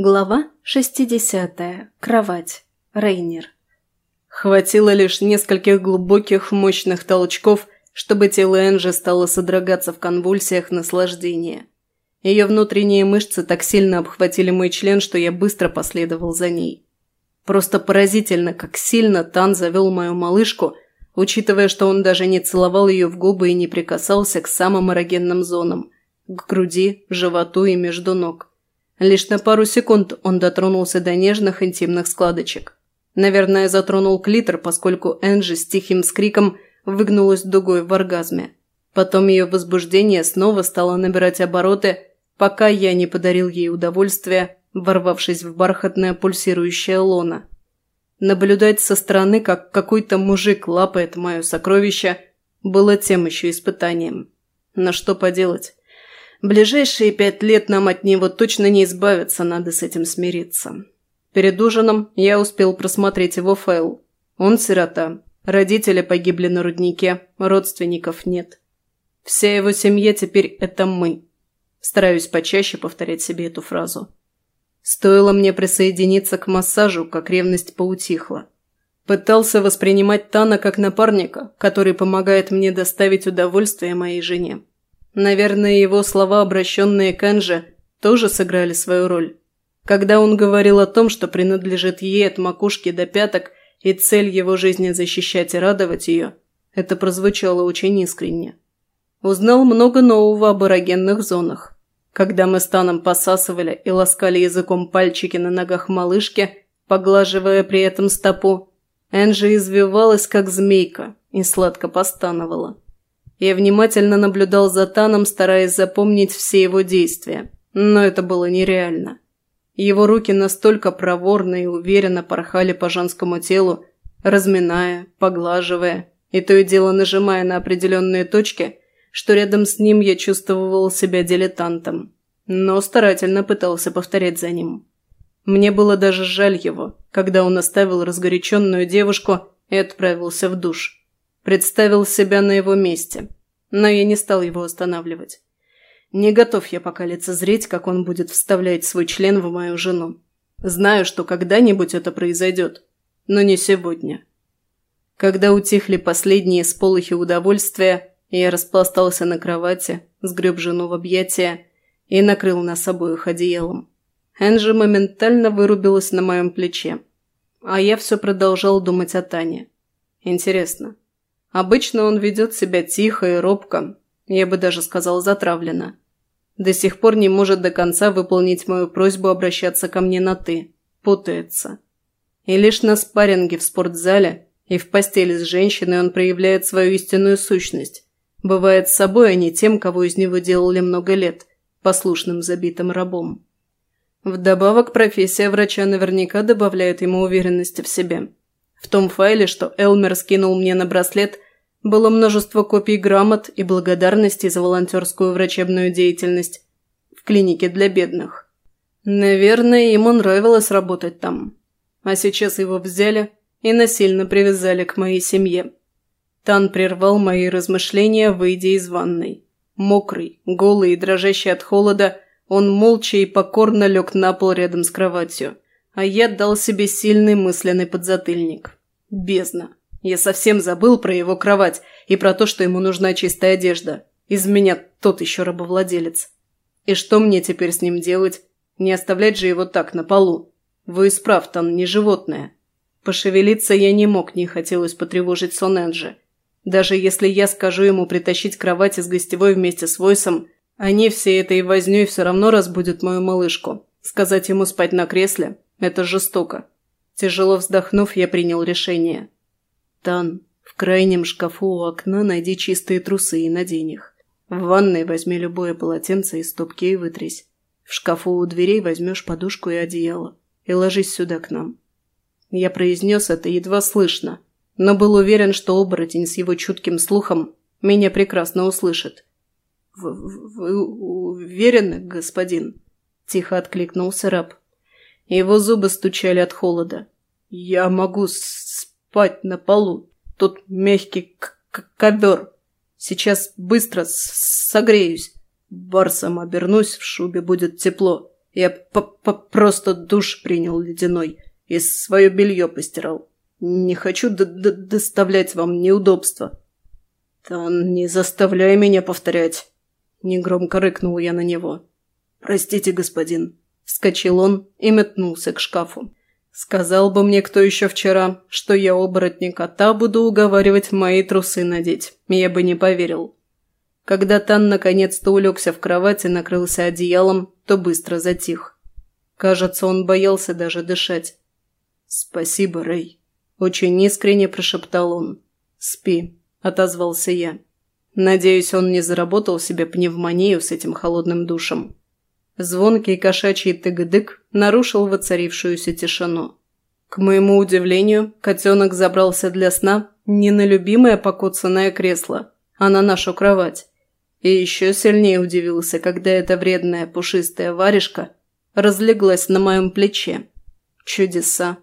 Глава 60. Кровать. Рейнер. Хватило лишь нескольких глубоких, мощных толчков, чтобы тело Энжи стало содрогаться в конвульсиях наслаждения. Ее внутренние мышцы так сильно обхватили мой член, что я быстро последовал за ней. Просто поразительно, как сильно Тан завел мою малышку, учитывая, что он даже не целовал ее в губы и не прикасался к самым эрогенным зонам – к груди, животу и между ног. Лишь на пару секунд он дотронулся до нежных интимных складочек. Наверное, затронул клитор, поскольку Энджи с тихим скриком выгнулась дугой в оргазме. Потом ее возбуждение снова стало набирать обороты, пока я не подарил ей удовольствие, ворвавшись в бархатное пульсирующее лоно. Наблюдать со стороны, как какой-то мужик лапает мое сокровище, было тем еще испытанием. Но что поделать? Ближайшие пять лет нам от него точно не избавиться, надо с этим смириться. Перед ужином я успел просмотреть его файл. Он сирота. Родители погибли на руднике, родственников нет. Вся его семья теперь это мы. Стараюсь почаще повторять себе эту фразу. Стоило мне присоединиться к массажу, как ревность поутихла. Пытался воспринимать Тана как напарника, который помогает мне доставить удовольствие моей жене. Наверное, его слова, обращенные к Энже, тоже сыграли свою роль. Когда он говорил о том, что принадлежит ей от макушки до пяток, и цель его жизни защищать и радовать ее, это прозвучало очень искренне. Узнал много нового об эрогенных зонах. Когда мы с Таном посасывали и ласкали языком пальчики на ногах малышки, поглаживая при этом стопу, Энджи извивалась, как змейка, и сладко постановала. Я внимательно наблюдал за Таном, стараясь запомнить все его действия. Но это было нереально. Его руки настолько проворно и уверенно порхали по женскому телу, разминая, поглаживая и то и дело нажимая на определенные точки, что рядом с ним я чувствовал себя дилетантом, но старательно пытался повторять за ним. Мне было даже жаль его, когда он оставил разгоряченную девушку и отправился в душ. Представил себя на его месте. Но я не стал его останавливать. Не готов я пока лицезреть, как он будет вставлять свой член в мою жену. Знаю, что когда-нибудь это произойдет, но не сегодня. Когда утихли последние сполохи удовольствия, я распластался на кровати, сгреб жену в объятия и накрыл нас обоих одеялом. Энджи моментально вырубилась на моем плече, а я все продолжал думать о Тане. Интересно, Обычно он ведет себя тихо и робко, я бы даже сказал затравленно. До сих пор не может до конца выполнить мою просьбу обращаться ко мне на «ты». Путается. И лишь на спарринге в спортзале и в постели с женщиной он проявляет свою истинную сущность. Бывает с собой, а не тем, кого из него делали много лет, послушным забитым рабом. Вдобавок, профессия врача наверняка добавляет ему уверенности в себе. В том файле, что Элмер скинул мне на браслет, было множество копий грамот и благодарностей за волонтерскую врачебную деятельность в клинике для бедных. Наверное, ему нравилось работать там. А сейчас его взяли и насильно привязали к моей семье. Тан прервал мои размышления, выйдя из ванной. Мокрый, голый и дрожащий от холода, он молча и покорно лег на пол рядом с кроватью – а я дал себе сильный мысленный подзатыльник. Бездна. Я совсем забыл про его кровать и про то, что ему нужна чистая одежда. Из меня тот еще рабовладелец. И что мне теперь с ним делать? Не оставлять же его так, на полу. Вы исправ, там не животное. Пошевелиться я не мог, не хотелось потревожить сон Энджи. Даже если я скажу ему притащить кровать из гостевой вместе с Войсом, они всей этой вознёй все равно разбудят мою малышку. Сказать ему спать на кресле это жестоко. Тяжело вздохнув, я принял решение. Тан, в крайнем шкафу у окна найди чистые трусы и надень их. В ванной возьми любое полотенце из стопки и вытрись. В шкафу у дверей возьмешь подушку и одеяло. И ложись сюда к нам. Я произнес это едва слышно, но был уверен, что оборотень с его чутким слухом меня прекрасно услышит. «Вы уверены, господин?» – тихо откликнулся раб. Его зубы стучали от холода. «Я могу спать на полу. Тут мягкий ковер. Сейчас быстро согреюсь. Барсом обернусь, в шубе будет тепло. Я п -п просто душ принял ледяной и свое белье постирал. Не хочу доставлять вам неудобства». «Да не заставляй меня повторять!» Негромко рыкнул я на него. «Простите, господин!» Вскочил он и метнулся к шкафу. Сказал бы мне кто еще вчера, что я оборотник кота буду уговаривать мои трусы надеть. Я бы не поверил. Когда Тан наконец-то улегся в кровать и накрылся одеялом, то быстро затих. Кажется, он боялся даже дышать. «Спасибо, Рэй», – очень искренне прошептал он. «Спи», – отозвался я. Надеюсь, он не заработал себе пневмонию с этим холодным душем. Звонкий кошачий тыгдык нарушил воцарившуюся тишину. К моему удивлению, котенок забрался для сна не на любимое покоцанное кресло, а на нашу кровать. И еще сильнее удивился, когда эта вредная пушистая варежка разлеглась на моем плече. Чудеса.